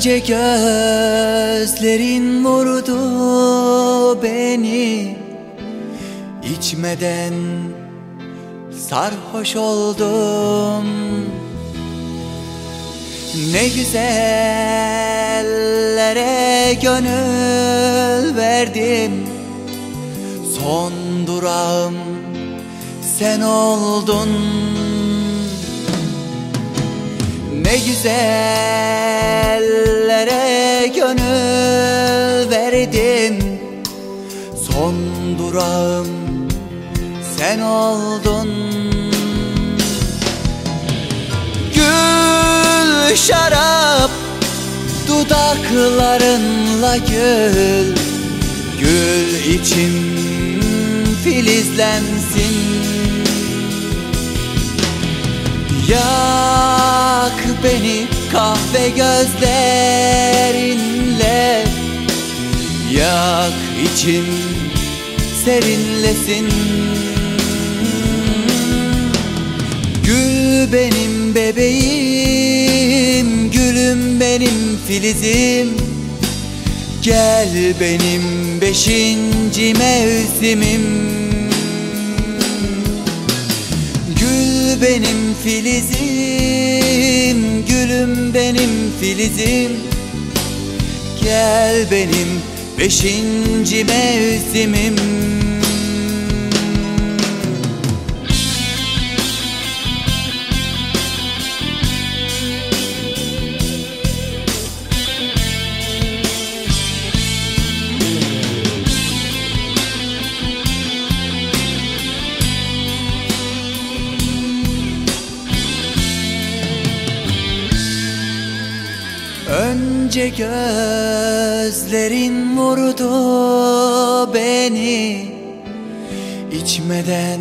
Önce gözlerin vurdu beni. İçmeden sarhoş oldum. Ne güzellere gönül verdim. Son durağım sen oldun. Ne güzellere durağım sen oldun. Gül şarap dudaklarınla gül. Gül içim filizlensin. Yak beni kahve gözlerinle. Yak içim serinlesin. Gül benim bebeğim Gülüm benim filizim. Gel benim beşinci mevsimim. Gül benim filizim Gülüm benim filizim. Gel benim beşinci mevsimim Önce gözlerin vurdu beni. İçmeden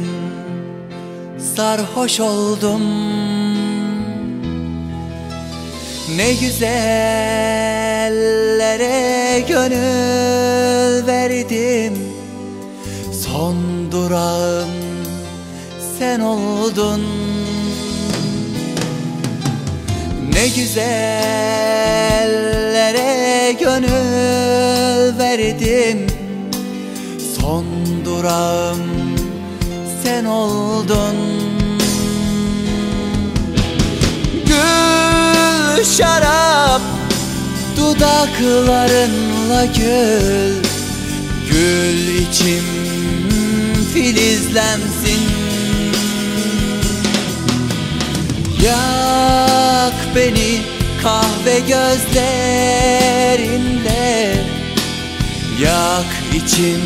sarhoş oldum. Ne güzellere gönül verdim. Son durağım sen oldun. Ne güzellere gönül verdim. Son durağım sen oldun. Gül şarap dudaklarınla gül. Gül içim filizlensin. Yak beni kahve gözlerinle Yak içim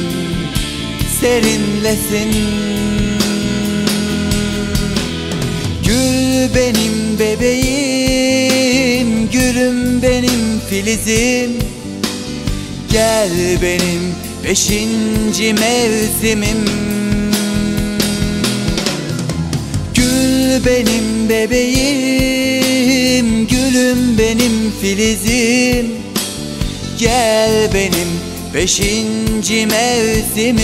serinlesin. Gül benim bebeğim Gülüm benim filizim. Gel benim beşinci mevsimim. Gül benim bebeğim Gülüm benim filizim. Gel benim beşinci mevsimim.